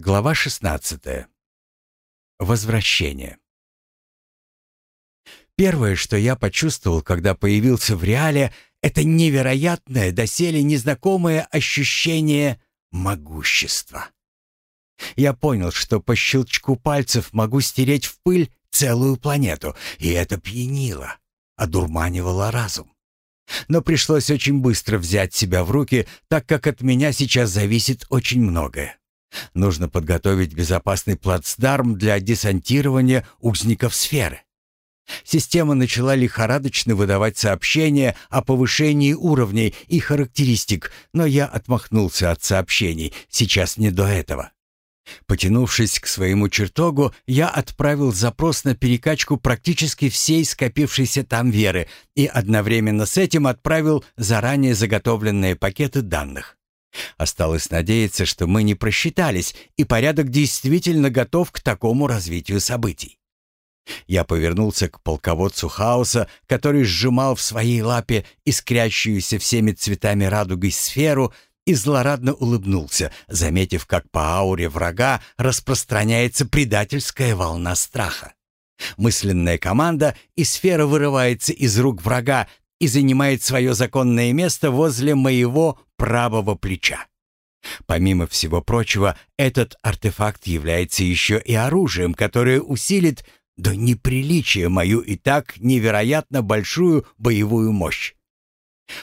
Глава 16. Возвращение. Первое, что я почувствовал, когда появился в реале, это невероятное, доселе незнакомое ощущение могущества. Я понял, что по щелчку пальцев могу стереть в пыль целую планету, и это пьянило, одурманивало разум. Но пришлось очень быстро взять себя в руки, так как от меня сейчас зависит очень многое. Нужно подготовить безопасный плацдарм для десантирования узников сферы. Система начала лихорадочно выдавать сообщения о повышении уровней и характеристик, но я отмахнулся от сообщений, сейчас не до этого. Потянувшись к своему чертогу, я отправил запрос на перекачку практически всей скопившейся там веры и одновременно с этим отправил заранее заготовленные пакеты данных. Осталось надеяться, что мы не просчитались, и порядок действительно готов к такому развитию событий. Я повернулся к полководцу хаоса, который сжимал в своей лапе искрящуюся всеми цветами радугой сферу и злорадно улыбнулся, заметив, как по ауре врага распространяется предательская волна страха. Мысленная команда, и сфера вырывается из рук врага и занимает свое законное место возле моего правого плеча. Помимо всего прочего, этот артефакт является еще и оружием, которое усилит до неприличия мою и так невероятно большую боевую мощь.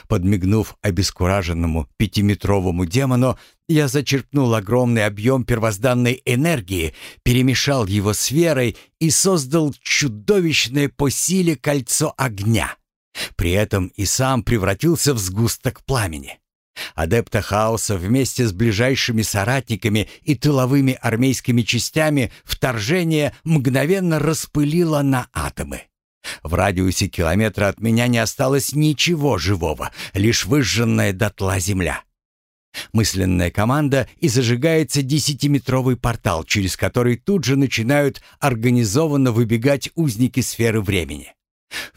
Подмигнув обескураженному пятиметровому демону, я зачерпнул огромный объем первозданной энергии, перемешал его с верой и создал чудовищное по силе кольцо огня. При этом и сам превратился в сгусток пламени. Адепта хаоса вместе с ближайшими соратниками и тыловыми армейскими частями вторжение мгновенно распылило на атомы. В радиусе километра от меня не осталось ничего живого, лишь выжженная дотла земля. Мысленная команда и зажигается десятиметровый портал, через который тут же начинают организованно выбегать узники сферы времени.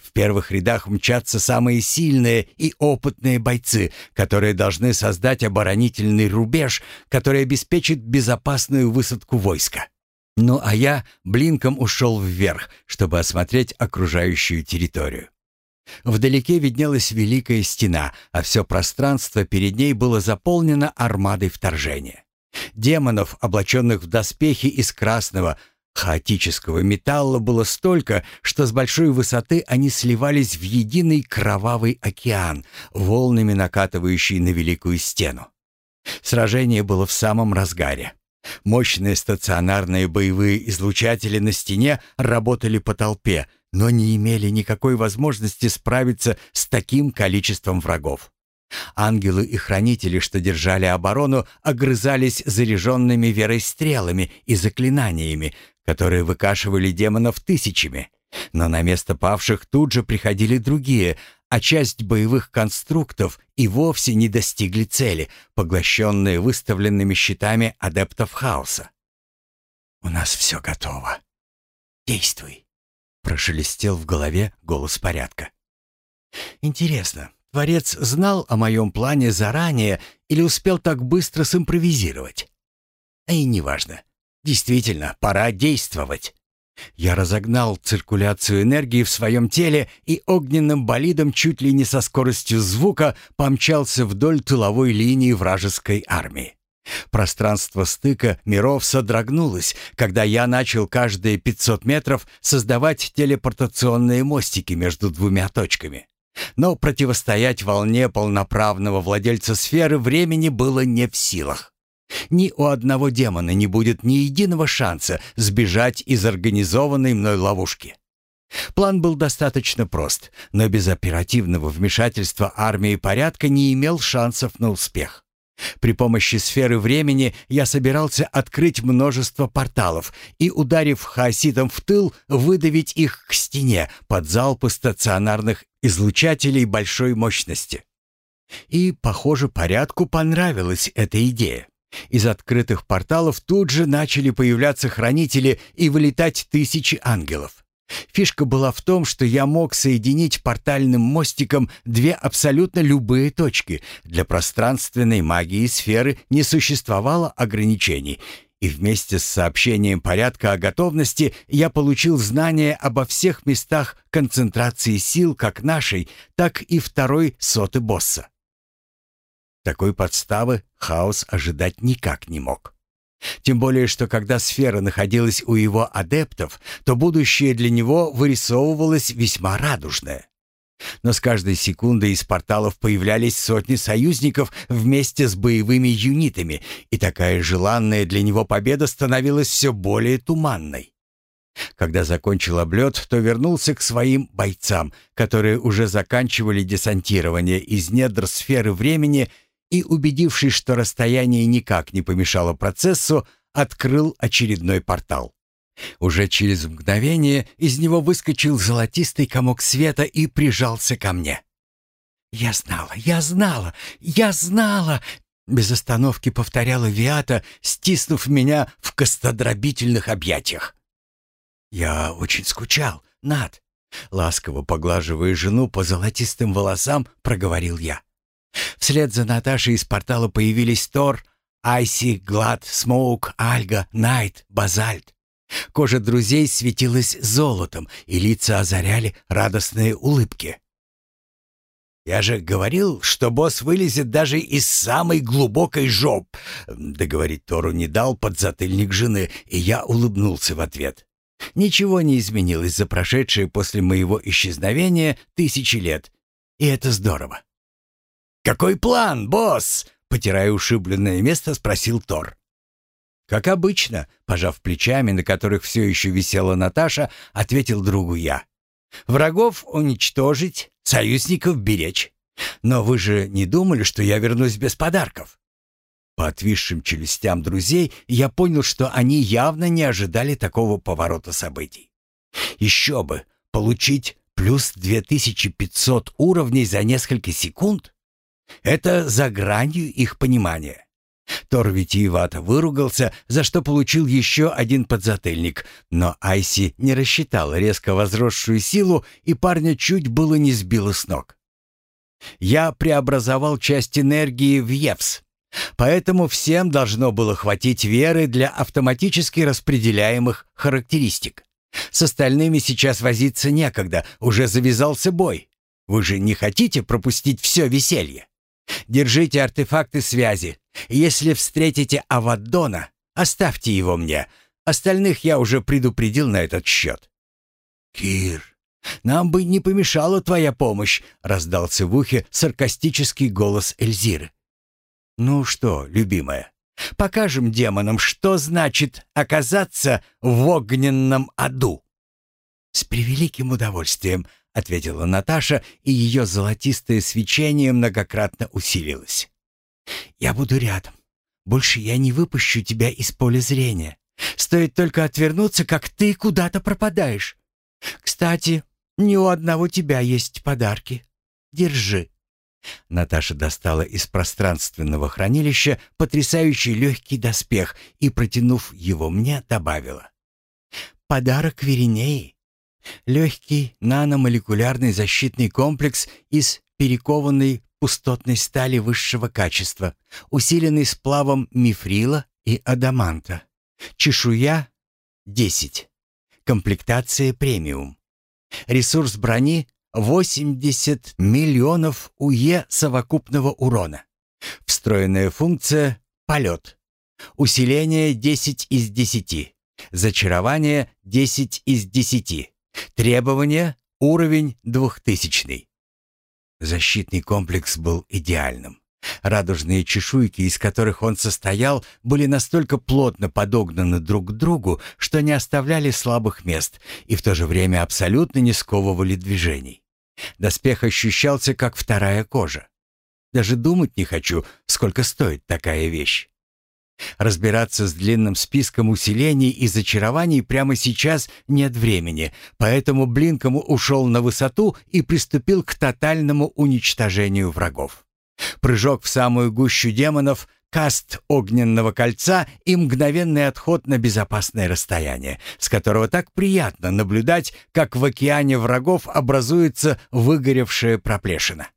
В первых рядах мчатся самые сильные и опытные бойцы, которые должны создать оборонительный рубеж, который обеспечит безопасную высадку войска. Ну а я блинком ушел вверх, чтобы осмотреть окружающую территорию. Вдалеке виднелась Великая Стена, а все пространство перед ней было заполнено армадой вторжения. Демонов, облаченных в доспехи из красного, хаотического металла было столько, что с большой высоты они сливались в единый кровавый океан, волнами накатывающий на Великую Стену. Сражение было в самом разгаре. Мощные стационарные боевые излучатели на стене работали по толпе, но не имели никакой возможности справиться с таким количеством врагов. Ангелы и хранители, что держали оборону, огрызались заряженными верой стрелами и заклинаниями, которые выкашивали демонов тысячами. Но на место павших тут же приходили другие, а часть боевых конструктов и вовсе не достигли цели, поглощенные выставленными щитами адептов хаоса. «У нас все готово. Действуй!» — прошелестел в голове голос порядка. «Интересно, Творец знал о моем плане заранее или успел так быстро симпровизировать? И неважно. Действительно, пора действовать. Я разогнал циркуляцию энергии в своем теле и огненным болидом чуть ли не со скоростью звука помчался вдоль тыловой линии вражеской армии. Пространство стыка миров содрогнулось, когда я начал каждые 500 метров создавать телепортационные мостики между двумя точками. Но противостоять волне полноправного владельца сферы времени было не в силах. Ни у одного демона не будет ни единого шанса сбежать из организованной мной ловушки. План был достаточно прост, но без оперативного вмешательства армии порядка не имел шансов на успех. При помощи сферы времени я собирался открыть множество порталов и, ударив хаоситом в тыл, выдавить их к стене под залпы стационарных излучателей большой мощности. И, похоже, порядку понравилась эта идея. Из открытых порталов тут же начали появляться хранители и вылетать тысячи ангелов. Фишка была в том, что я мог соединить портальным мостиком две абсолютно любые точки. Для пространственной магии сферы не существовало ограничений, и вместе с сообщением порядка о готовности я получил знания обо всех местах концентрации сил как нашей, так и второй соты босса. Такой подставы хаос ожидать никак не мог. Тем более, что когда сфера находилась у его адептов, то будущее для него вырисовывалось весьма радужное. Но с каждой секундой из порталов появлялись сотни союзников вместе с боевыми юнитами, и такая желанная для него победа становилась все более туманной. Когда закончил облет, то вернулся к своим бойцам, которые уже заканчивали десантирование из недр сферы времени и, убедившись, что расстояние никак не помешало процессу, открыл очередной портал. Уже через мгновение из него выскочил золотистый комок света и прижался ко мне. «Я знала, я знала, я знала!» Без остановки повторяла Виата, стиснув меня в костодробительных объятиях. «Я очень скучал, Над!» Ласково поглаживая жену по золотистым волосам, проговорил я. Вслед за Наташей из портала появились Тор, Айси, Глад, Смоук, Альга, Найт, Базальт. Кожа друзей светилась золотом, и лица озаряли радостные улыбки. «Я же говорил, что босс вылезет даже из самой глубокой жоп!» Договорить Тору не дал подзатыльник жены, и я улыбнулся в ответ. Ничего не изменилось за прошедшие после моего исчезновения тысячи лет, и это здорово. «Какой план, босс?» — потирая ушибленное место, спросил Тор. «Как обычно», — пожав плечами, на которых все еще висела Наташа, ответил другу я. «Врагов уничтожить, союзников беречь. Но вы же не думали, что я вернусь без подарков?» По отвисшим челюстям друзей я понял, что они явно не ожидали такого поворота событий. Еще бы, получить плюс 2500 уровней за несколько секунд? Это за гранью их понимания. Тор витиевато выругался, за что получил еще один подзатыльник, но Айси не рассчитала резко возросшую силу, и парня чуть было не сбило с ног. Я преобразовал часть энергии в Евс, поэтому всем должно было хватить веры для автоматически распределяемых характеристик. С остальными сейчас возиться некогда, уже завязался бой. Вы же не хотите пропустить все веселье? Держите артефакты связи. Если встретите Аваддона, оставьте его мне. Остальных я уже предупредил на этот счет». «Кир, нам бы не помешала твоя помощь», — раздался в ухе саркастический голос Эльзиры. «Ну что, любимая, покажем демонам, что значит оказаться в огненном аду». «С превеликим удовольствием», — ответила Наташа, и ее золотистое свечение многократно усилилось. «Я буду рядом. Больше я не выпущу тебя из поля зрения. Стоит только отвернуться, как ты куда-то пропадаешь. Кстати, не у одного тебя есть подарки. Держи». Наташа достала из пространственного хранилища потрясающий легкий доспех и, протянув его мне, добавила. «Подарок Веринеи. Легкий наномолекулярный защитный комплекс из перекованной пустотной стали высшего качества, усиленный сплавом мифрила и адаманта. Чешуя — 10. Комплектация премиум. Ресурс брони — 80 миллионов УЕ совокупного урона. Встроенная функция — полет. Усиление 10 из 10. Зачарование 10 из 10. Требования — уровень двухтысячный. Защитный комплекс был идеальным. Радужные чешуйки, из которых он состоял, были настолько плотно подогнаны друг к другу, что не оставляли слабых мест и в то же время абсолютно не сковывали движений. Доспех ощущался как вторая кожа. Даже думать не хочу, сколько стоит такая вещь. Разбираться с длинным списком усилений и зачарований прямо сейчас нет времени, поэтому Блинком ушел на высоту и приступил к тотальному уничтожению врагов. Прыжок в самую гущу демонов, каст огненного кольца и мгновенный отход на безопасное расстояние, с которого так приятно наблюдать, как в океане врагов образуется выгоревшая проплешина.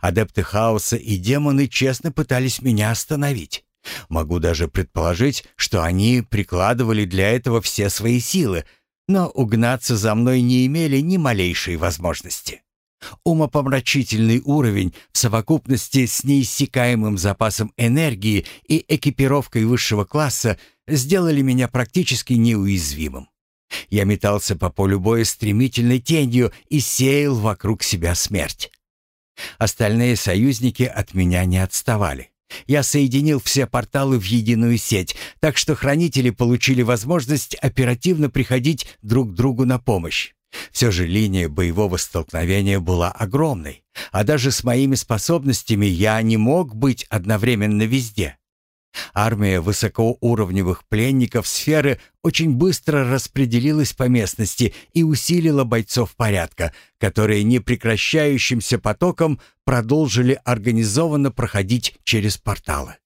Адепты хаоса и демоны честно пытались меня остановить. Могу даже предположить, что они прикладывали для этого все свои силы, но угнаться за мной не имели ни малейшей возможности. Умопомрачительный уровень в совокупности с неиссякаемым запасом энергии и экипировкой высшего класса сделали меня практически неуязвимым. Я метался по полю боя стремительной тенью и сеял вокруг себя смерть. Остальные союзники от меня не отставали. Я соединил все порталы в единую сеть, так что хранители получили возможность оперативно приходить друг другу на помощь. Все же линия боевого столкновения была огромной, а даже с моими способностями я не мог быть одновременно везде. Армия высокоуровневых пленников сферы очень быстро распределилась по местности и усилила бойцов порядка, которые непрекращающимся потоком продолжили организованно проходить через порталы.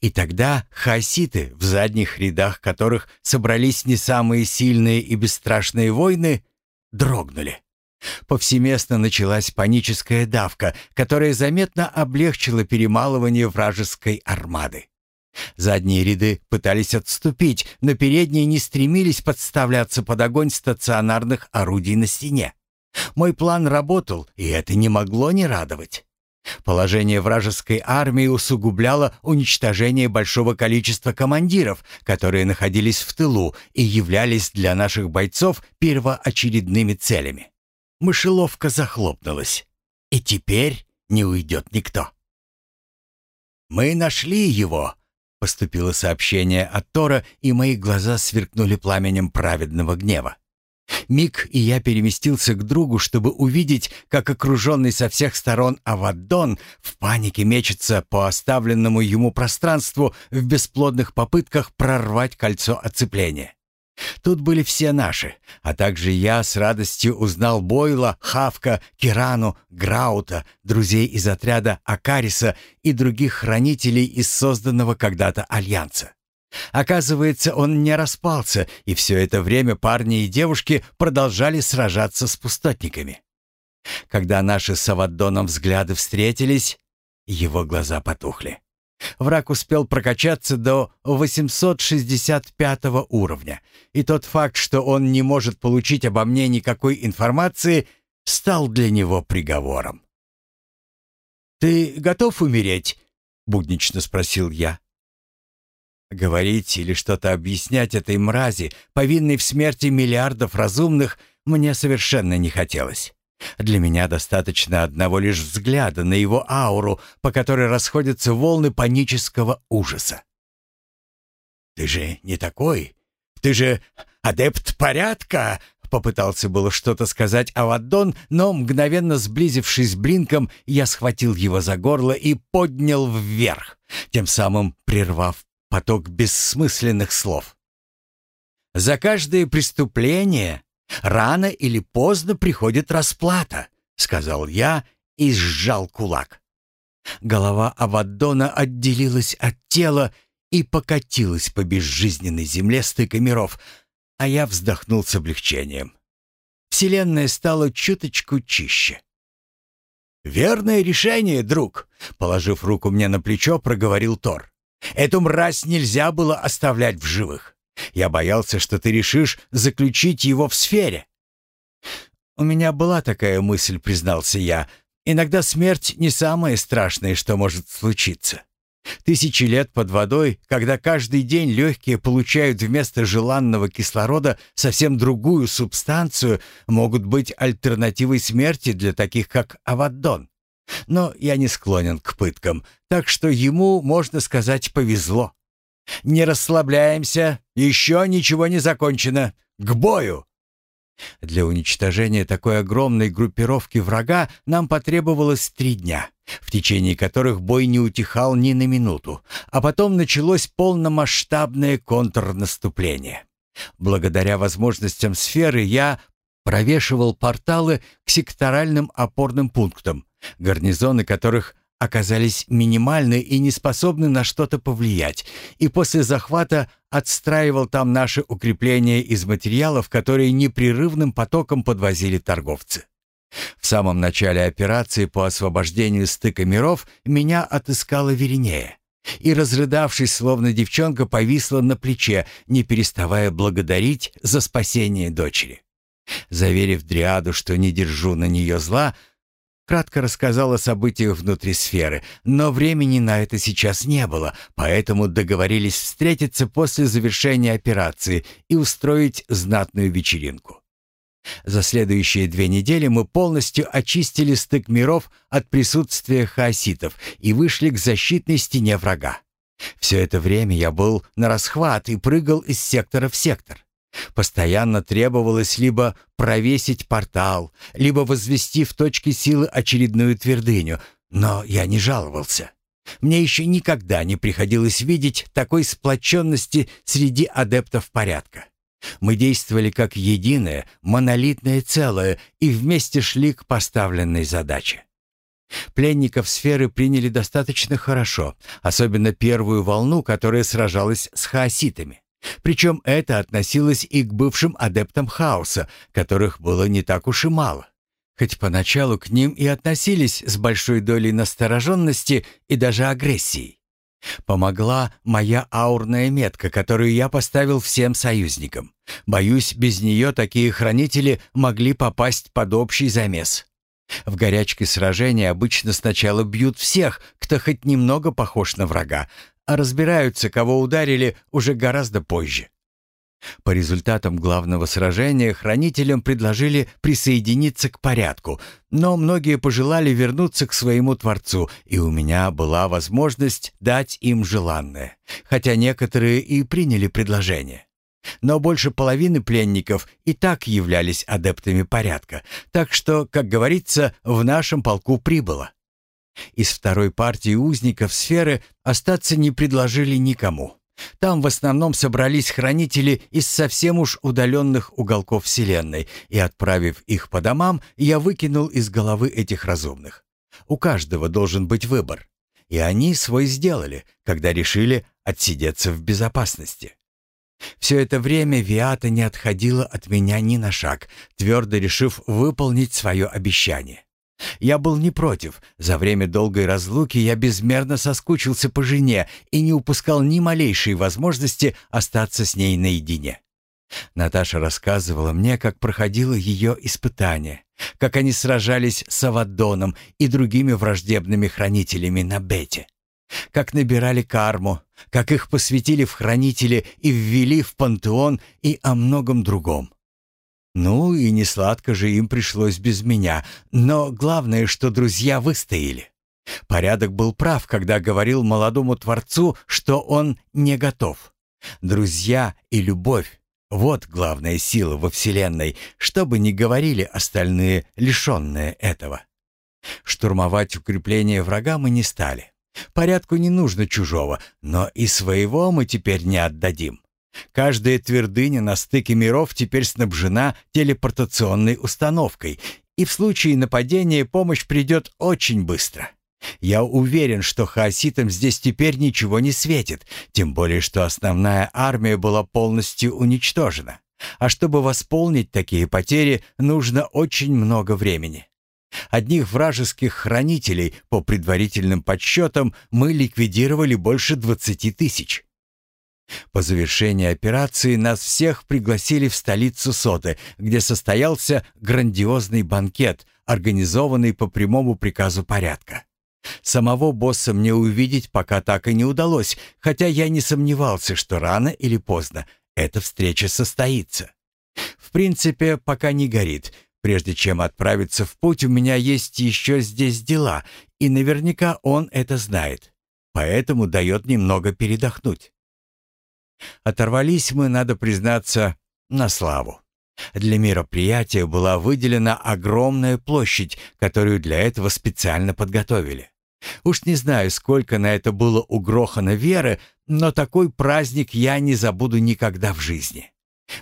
И тогда хаоситы, в задних рядах которых собрались не самые сильные и бесстрашные войны, дрогнули. Повсеместно началась паническая давка, которая заметно облегчила перемалывание вражеской армады. Задние ряды пытались отступить, но передние не стремились подставляться под огонь стационарных орудий на стене. Мой план работал, и это не могло не радовать. Положение вражеской армии усугубляло уничтожение большого количества командиров, которые находились в тылу и являлись для наших бойцов первоочередными целями. Мышеловка захлопнулась, и теперь не уйдет никто. «Мы нашли его!» — поступило сообщение от Тора, и мои глаза сверкнули пламенем праведного гнева. Миг, и я переместился к другу, чтобы увидеть, как окруженный со всех сторон Аваддон в панике мечется по оставленному ему пространству в бесплодных попытках прорвать кольцо оцепления. Тут были все наши, а также я с радостью узнал Бойла, Хавка, Кирану, Граута, друзей из отряда Акариса и других хранителей из созданного когда-то Альянса. Оказывается, он не распался, и все это время парни и девушки продолжали сражаться с пустотниками. Когда наши с Аваддоном взгляды встретились, его глаза потухли. Враг успел прокачаться до 865 уровня, и тот факт, что он не может получить обо мне никакой информации, стал для него приговором. «Ты готов умереть?» — буднично спросил я. Говорить или что-то объяснять этой мрази, повинной в смерти миллиардов разумных, мне совершенно не хотелось. Для меня достаточно одного лишь взгляда на его ауру, по которой расходятся волны панического ужаса. «Ты же не такой. Ты же адепт порядка!» Попытался было что-то сказать Аваддон, но, мгновенно сблизившись с Блинком, я схватил его за горло и поднял вверх, тем самым прервав поток бессмысленных слов. «За каждое преступление рано или поздно приходит расплата», — сказал я и сжал кулак. Голова Аваддона отделилась от тела и покатилась по безжизненной земле стыка миров, а я вздохнул с облегчением. Вселенная стала чуточку чище. «Верное решение, друг», — положив руку мне на плечо, проговорил Тор. Эту мразь нельзя было оставлять в живых. Я боялся, что ты решишь заключить его в сфере. У меня была такая мысль, признался я. Иногда смерть не самое страшное, что может случиться. Тысячи лет под водой, когда каждый день легкие получают вместо желанного кислорода совсем другую субстанцию, могут быть альтернативой смерти для таких, как Аваддон. Но я не склонен к пыткам, так что ему, можно сказать, повезло. Не расслабляемся, еще ничего не закончено. К бою! Для уничтожения такой огромной группировки врага нам потребовалось три дня, в течение которых бой не утихал ни на минуту, а потом началось полномасштабное контрнаступление. Благодаря возможностям сферы я провешивал порталы к секторальным опорным пунктам, гарнизоны которых оказались минимальны и не способны на что-то повлиять, и после захвата отстраивал там наши укрепления из материалов, которые непрерывным потоком подвозили торговцы. В самом начале операции по освобождению стыка миров меня отыскала Веринея. и, разрыдавшись, словно девчонка, повисла на плече, не переставая благодарить за спасение дочери. Заверив Дриаду, что не держу на нее зла, кратко рассказал о событиях внутри сферы, но времени на это сейчас не было, поэтому договорились встретиться после завершения операции и устроить знатную вечеринку. За следующие две недели мы полностью очистили стык миров от присутствия хаоситов и вышли к защитной стене врага. Все это время я был на расхват и прыгал из сектора в сектор. Постоянно требовалось либо провесить портал, либо возвести в точке силы очередную твердыню, но я не жаловался. Мне еще никогда не приходилось видеть такой сплоченности среди адептов порядка. Мы действовали как единое, монолитное целое и вместе шли к поставленной задаче. Пленников сферы приняли достаточно хорошо, особенно первую волну, которая сражалась с хаоситами. Причем это относилось и к бывшим адептам хаоса, которых было не так уж и мало. Хоть поначалу к ним и относились с большой долей настороженности и даже агрессии. Помогла моя аурная метка, которую я поставил всем союзникам. Боюсь, без нее такие хранители могли попасть под общий замес. В горячке сражения обычно сначала бьют всех, кто хоть немного похож на врага, а разбираются, кого ударили, уже гораздо позже. По результатам главного сражения хранителям предложили присоединиться к порядку, но многие пожелали вернуться к своему Творцу, и у меня была возможность дать им желанное, хотя некоторые и приняли предложение. Но больше половины пленников и так являлись адептами порядка, так что, как говорится, в нашем полку прибыло. Из второй партии узников сферы остаться не предложили никому. Там в основном собрались хранители из совсем уж удаленных уголков Вселенной, и, отправив их по домам, я выкинул из головы этих разумных. У каждого должен быть выбор. И они свой сделали, когда решили отсидеться в безопасности. Все это время Виата не отходила от меня ни на шаг, твердо решив выполнить свое обещание. Я был не против. За время долгой разлуки я безмерно соскучился по жене и не упускал ни малейшей возможности остаться с ней наедине. Наташа рассказывала мне, как проходило ее испытание, как они сражались с Авадоном и другими враждебными хранителями на Бете, как набирали карму, как их посвятили в хранители и ввели в пантеон и о многом другом. Ну и не сладко же им пришлось без меня, но главное, что друзья выстояли. Порядок был прав, когда говорил молодому творцу, что он не готов. Друзья и любовь — вот главная сила во Вселенной, что бы ни говорили остальные, лишенные этого. Штурмовать укрепление врага мы не стали. Порядку не нужно чужого, но и своего мы теперь не отдадим. Каждая твердыня на стыке миров теперь снабжена телепортационной установкой, и в случае нападения помощь придет очень быстро. Я уверен, что хаоситам здесь теперь ничего не светит, тем более что основная армия была полностью уничтожена. А чтобы восполнить такие потери, нужно очень много времени. Одних вражеских хранителей, по предварительным подсчетам, мы ликвидировали больше 20 тысяч. По завершении операции нас всех пригласили в столицу Соты, где состоялся грандиозный банкет, организованный по прямому приказу порядка. Самого босса мне увидеть пока так и не удалось, хотя я не сомневался, что рано или поздно эта встреча состоится. В принципе, пока не горит. Прежде чем отправиться в путь, у меня есть еще здесь дела, и наверняка он это знает. Поэтому дает немного передохнуть. Оторвались мы, надо признаться, на славу. Для мероприятия была выделена огромная площадь, которую для этого специально подготовили. Уж не знаю, сколько на это было угрохано веры, но такой праздник я не забуду никогда в жизни.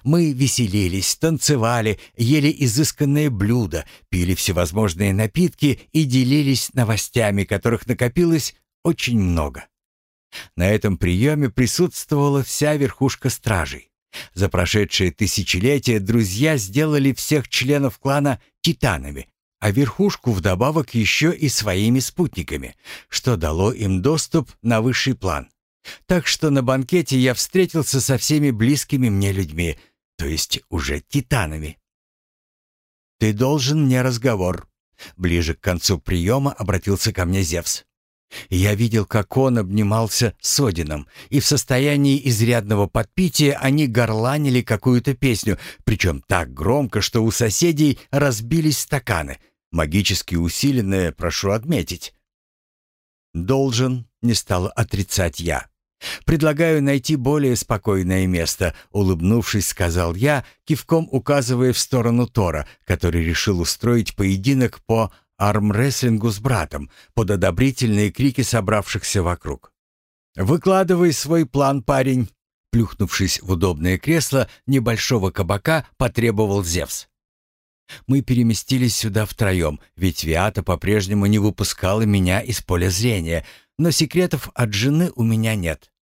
Мы веселились, танцевали, ели изысканные блюда, пили всевозможные напитки и делились новостями, которых накопилось очень много. На этом приеме присутствовала вся верхушка стражей. За прошедшие тысячелетия друзья сделали всех членов клана титанами, а верхушку вдобавок еще и своими спутниками, что дало им доступ на высший план. Так что на банкете я встретился со всеми близкими мне людьми, то есть уже титанами. «Ты должен мне разговор», — ближе к концу приема обратился ко мне Зевс. Я видел, как он обнимался с Одином, и в состоянии изрядного подпития они горланили какую-то песню, причем так громко, что у соседей разбились стаканы. Магически усиленные, прошу отметить. «Должен», — не стал отрицать я. «Предлагаю найти более спокойное место», — улыбнувшись, сказал я, кивком указывая в сторону Тора, который решил устроить поединок по армрестлингу с братом под одобрительные крики собравшихся вокруг. «Выкладывай свой план, парень!» Плюхнувшись в удобное кресло небольшого кабака, потребовал Зевс. Мы переместились сюда втроем, ведь Виата по-прежнему не выпускала меня из поля зрения, но секретов от жены у меня нет.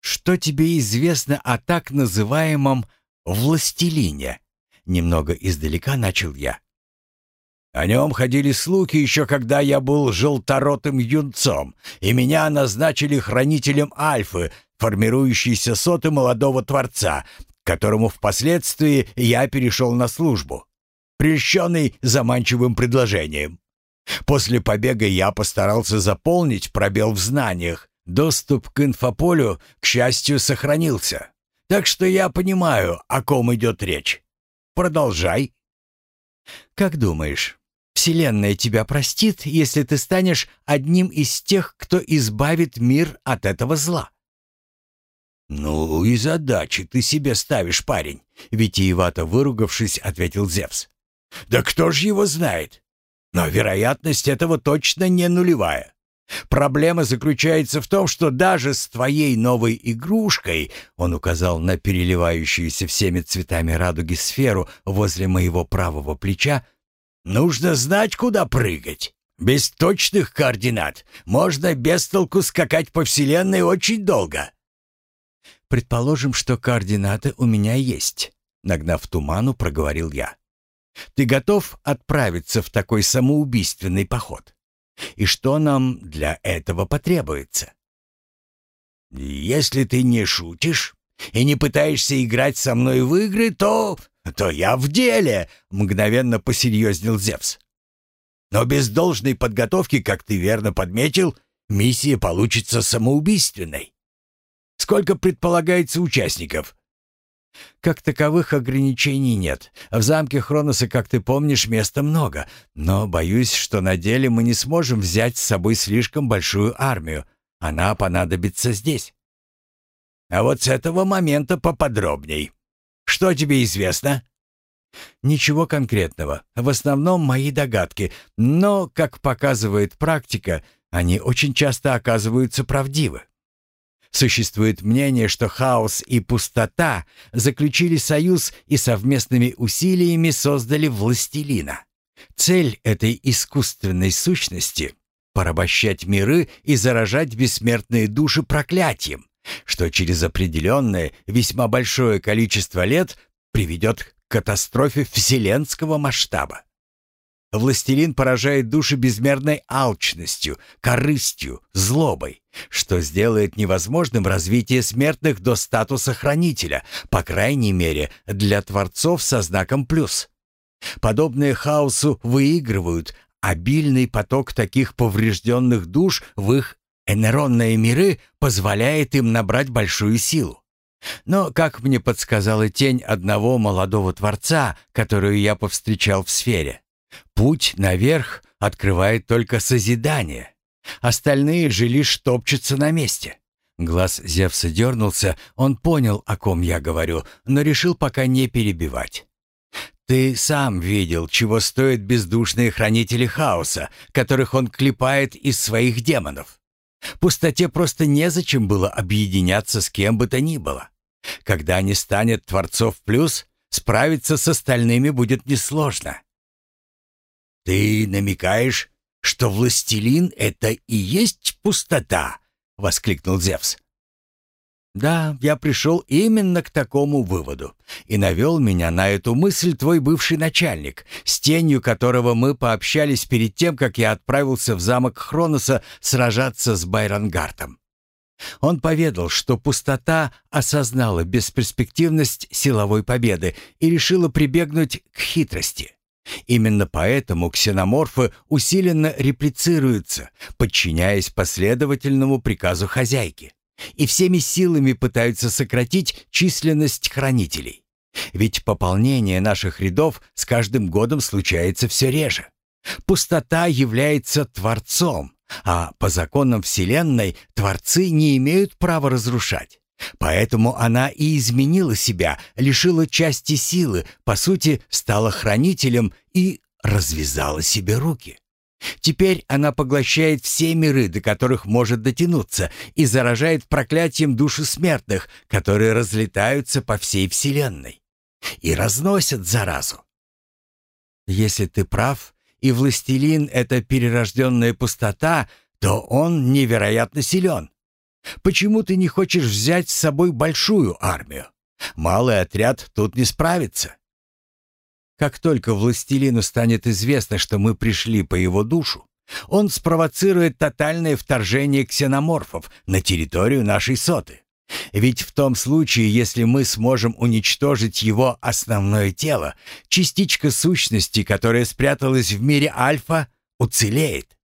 «Что тебе известно о так называемом «властелине»?» Немного издалека начал я. О нем ходили слухи еще когда я был желторотым юнцом, и меня назначили хранителем Альфы, формирующейся соты молодого Творца, которому впоследствии я перешел на службу, прельщенный заманчивым предложением. После побега я постарался заполнить пробел в знаниях. Доступ к инфополю, к счастью, сохранился. Так что я понимаю, о ком идет речь. Продолжай. Как думаешь, Вселенная тебя простит, если ты станешь одним из тех, кто избавит мир от этого зла. «Ну и задачи ты себе ставишь, парень», — витиевато выругавшись, ответил Зевс. «Да кто ж его знает? Но вероятность этого точно не нулевая. Проблема заключается в том, что даже с твоей новой игрушкой, он указал на переливающуюся всеми цветами радуги сферу возле моего правого плеча, Нужно знать, куда прыгать. Без точных координат можно без толку скакать по Вселенной очень долго. Предположим, что координаты у меня есть, нагнав туману, проговорил я. Ты готов отправиться в такой самоубийственный поход? И что нам для этого потребуется? Если ты не шутишь и не пытаешься играть со мной в игры, то то я в деле!» — мгновенно посерьезнел Зевс. «Но без должной подготовки, как ты верно подметил, миссия получится самоубийственной. Сколько предполагается участников?» «Как таковых ограничений нет. В замке Хроноса, как ты помнишь, места много. Но боюсь, что на деле мы не сможем взять с собой слишком большую армию. Она понадобится здесь». «А вот с этого момента поподробней», что тебе известно?» «Ничего конкретного. В основном мои догадки. Но, как показывает практика, они очень часто оказываются правдивы. Существует мнение, что хаос и пустота заключили союз и совместными усилиями создали властелина. Цель этой искусственной сущности — порабощать миры и заражать бессмертные души проклятием, что через определенное, весьма большое количество лет приведет к катастрофе вселенского масштаба. Властелин поражает души безмерной алчностью, корыстью, злобой, что сделает невозможным развитие смертных до статуса хранителя, по крайней мере, для творцов со знаком «плюс». Подобные хаосу выигрывают обильный поток таких поврежденных душ в их Энеронные миры позволяет им набрать большую силу. Но, как мне подсказала тень одного молодого творца, которую я повстречал в сфере, путь наверх открывает только созидание. Остальные же лишь топчутся на месте. Глаз Зевса дернулся, он понял, о ком я говорю, но решил пока не перебивать. Ты сам видел, чего стоят бездушные хранители хаоса, которых он клепает из своих демонов. Пустоте просто незачем было объединяться с кем бы то ни было. Когда не станет Творцов Плюс, справиться с остальными будет несложно. «Ты намекаешь, что властелин — это и есть пустота?» — воскликнул Зевс. Да, я пришел именно к такому выводу. И навел меня на эту мысль твой бывший начальник, с тенью которого мы пообщались перед тем, как я отправился в замок Хроноса сражаться с Байрангартом. Он поведал, что пустота осознала бесперспективность силовой победы и решила прибегнуть к хитрости. Именно поэтому ксеноморфы усиленно реплицируются, подчиняясь последовательному приказу хозяйки, и всеми силами пытаются сократить численность хранителей. Ведь пополнение наших рядов с каждым годом случается все реже. Пустота является творцом, а по законам Вселенной творцы не имеют права разрушать. Поэтому она и изменила себя, лишила части силы, по сути, стала хранителем и развязала себе руки. Теперь она поглощает все миры, до которых может дотянуться, и заражает проклятием души смертных, которые разлетаются по всей Вселенной. И разносят заразу. Если ты прав, и властелин — это перерожденная пустота, то он невероятно силен. Почему ты не хочешь взять с собой большую армию? Малый отряд тут не справится. Как только властелину станет известно, что мы пришли по его душу, он спровоцирует тотальное вторжение ксеноморфов на территорию нашей соты. Ведь в том случае, если мы сможем уничтожить его основное тело, частичка сущности, которая спряталась в мире Альфа, уцелеет.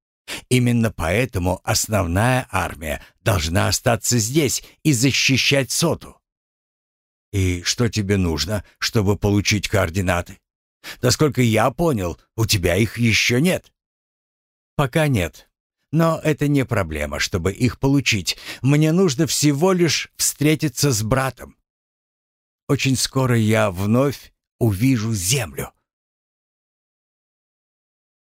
Именно поэтому основная армия должна остаться здесь и защищать соту. И что тебе нужно, чтобы получить координаты? Насколько я понял, у тебя их еще нет. Пока нет. Но это не проблема, чтобы их получить. Мне нужно всего лишь встретиться с братом. Очень скоро я вновь увижу землю.